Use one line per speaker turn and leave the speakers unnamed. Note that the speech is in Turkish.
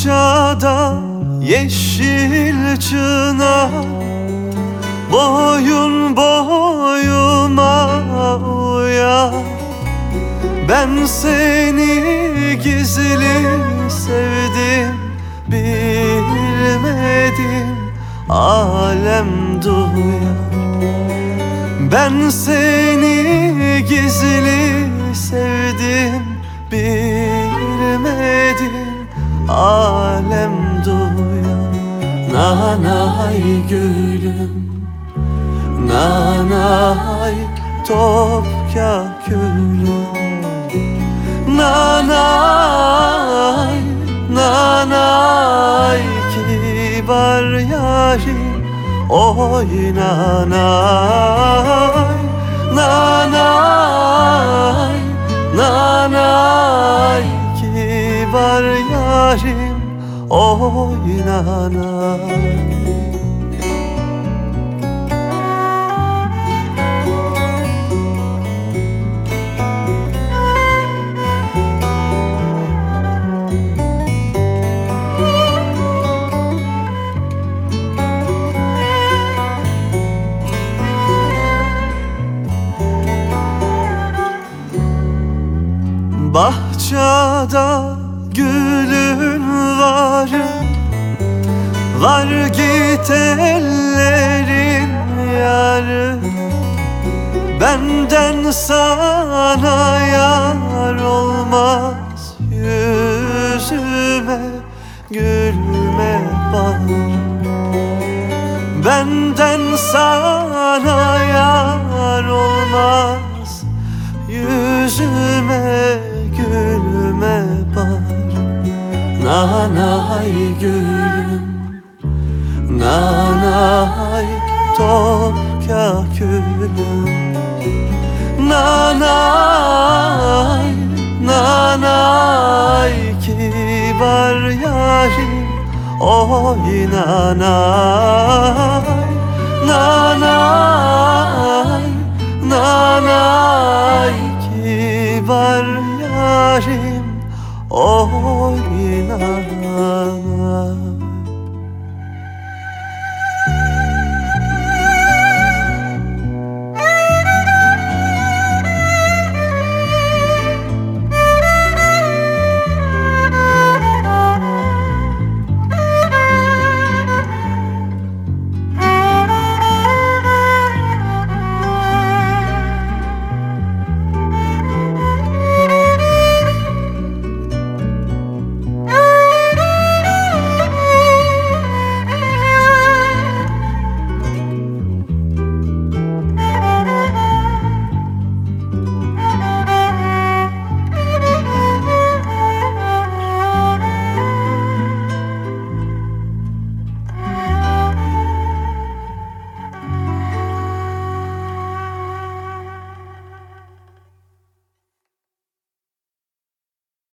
Bahçada yeşil çınar Boyun boyuma uyar. Ben seni gizli sevdim Bilmedim alem duyar. Ben seni gizli alem duyar Nanay gülüm Nanay topka gülüm Nanay, nanay kibar yarim Oy nanay, nanay, yarim Oy nanay Bahçada gülün var. Var git ellerin yarı. Benden sana yar olmaz. Yüzüme gülme bak Benden sana yar olmaz. Yüzüme Nanay gülüm Nanay topka külüm Nanay, nanay kibar yarim Oy nanay, nanay inanan